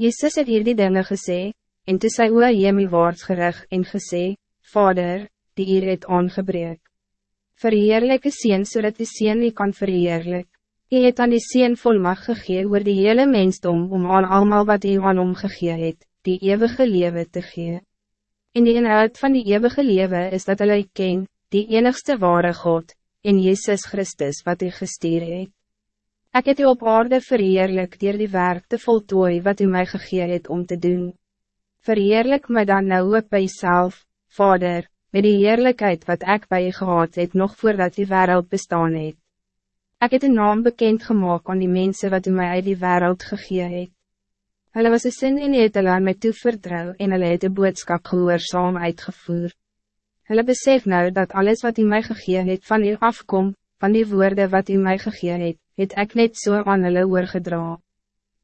Jezus het hier die dinge gesê, en toe sy oor hemelwaarts gerig en gesê, Vader, die hier het aangebreek. Verheerlijke Seen, zodat so die Seen nie kan verheerlijk. Hy het aan die Seen volmacht gegee oor die hele mensdom om aan allemaal wat hy aan hom gegee het, die eeuwige leven te gee. En die inhoud van die eeuwige leven is dat hulle ken, die enigste ware God, en Jezus Christus wat hy gestuur het. Ik het u op aarde verheerlijk dier die werk te voltooi wat u mij gegeven het om te doen. Verheerlijk mij dan nou op bij zelf, Vader, met die heerlijkheid wat ik bij je gehad het nog voordat die wereld bestaan het. Ik het een naam bekend gemaakt aan die mensen wat u mij uit die wereld gegeven het. Hulle was een sin in het hulle aan my toe vertrouw en hulle het die boodskap gehoorzaam uitgevoer. Hulle besef nou dat alles wat u mij gegeven het van u afkom, van die woorden wat u mij gegeven het, het ek net so aan hulle oorgedra.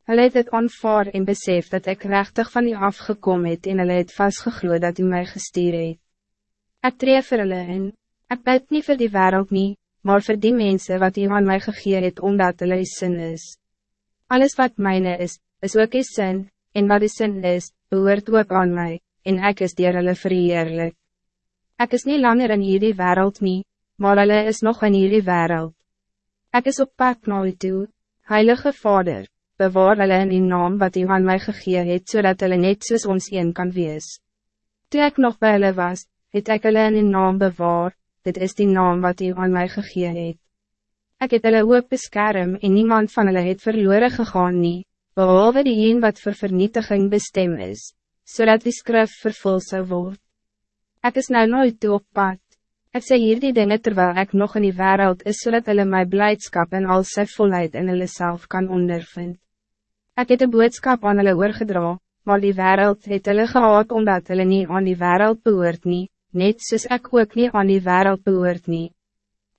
Hulle het het aanvaar en besef dat ik rechtig van u afgekom het en hulle het vastgegloed dat u mij gestuur het. Ek tree vir hulle in, ek bid nie vir die wereld nie, maar voor die mensen wat u aan mij gegeven het omdat hulle die sin is. Alles wat mijne is, is ook die sin, en wat die sin is, behoort ook aan mij, en ek is dier hulle verheerlik. Ek is niet langer in hierdie wereld nie, maar hulle is nog in hierdie wereld. Ik is op pad na u toe, Heilige Vader, bewaar hulle in die naam wat u aan mij gegeven het, zodat hulle net soos ons een kan wees. Toen ik nog bij hulle was, het ek hulle in die naam bewaar, dit is die naam wat u aan mij gegeven het. Ik het hulle ook beskerm en niemand van hulle het verloren gegaan nie, behalve die een wat voor vernietiging bestem is, zodat die skrif vervul zou worden. Ik is nou nooit toe op pad. Ik sê hier die dinge terwijl ik nog in die wereld is, zodat hulle my blijdschap en al sy volheid in hulle self kan ondervind. Ik het een boodskap aan hulle oorgedra, maar die wereld het hulle gehad omdat hulle niet aan die wereld behoort nie, net soos ek ook niet aan die wereld behoort nie.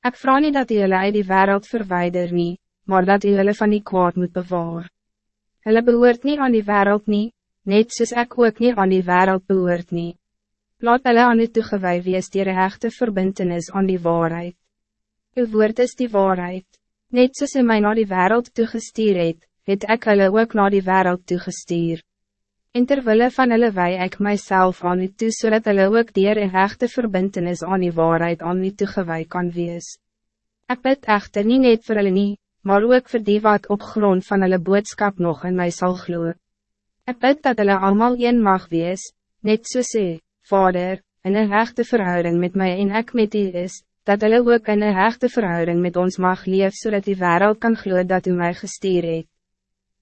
Ek vraag niet dat hulle uit die wereld verwijder nie, maar dat hulle van die kwaad moet bewaar. Hulle behoort niet aan die wereld nie, net soos ek ook niet aan die wereld behoort nie. Laat hulle aan u toegewee wees dier hechte verbintenis aan die waarheid. Uw woord is die waarheid. Net soos u my na die wereld toegestuur het, het ek hulle ook na die wereld toegestuur. En terwille van hulle wei ek myself aan u toe, zodat so hulle ook dier een hechte verbintenis aan die waarheid aan u toegewee kan wees. Ik bid echter niet net voor hulle nie, maar ook voor die wat op grond van hulle boodskap nog in mij zal gloeien. Ik bid dat hulle allemaal een mag wees, net soos u. Vader, in een hechte verhouding met mij en ik met u is, dat hulle ook in een hechte verhouding met ons mag leef, zodat die wereld kan gloeien dat u mij gestuur het.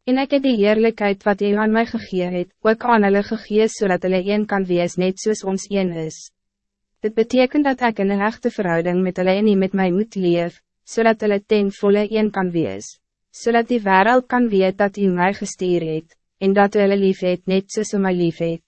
En ik heb die heerlijkheid wat u aan mij gegee het, ook aan hulle gegee, zodat hulle een kan wees net soos ons een is. Dit betekent dat ik in een hechte verhouding met hulle en nie met mij moet leef, zodat hulle ten volle een kan wees, zodat die wereld kan weet dat u mij gestuur het, en dat hulle lief het net soos u my lief het.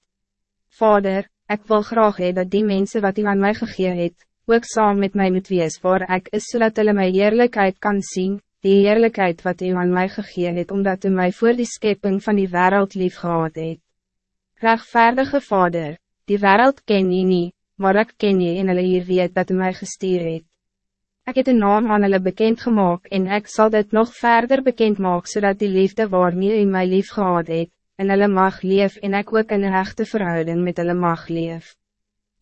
Vader, Ik wil graag hee dat die mensen wat u aan mij gegeven het, ook saam met mij moet wees waar ik is, zodat hulle my eerlijkheid kan zien, die eerlijkheid wat u aan mij gegeven het, omdat u mij voor die schepping van die wereld lief gehad het. Rechtvaardige Vader, die wereld ken je niet, maar ik ken je en hulle hier weet dat u mij gestuur het. Ik heb een naam aan hulle bekend gemaakt en ik zal dit nog verder bekend maken, zodat die liefde waarmee u mij lief gehad het, en hulle mag leef en ek ook in een hechte verhouding met hulle mag leef.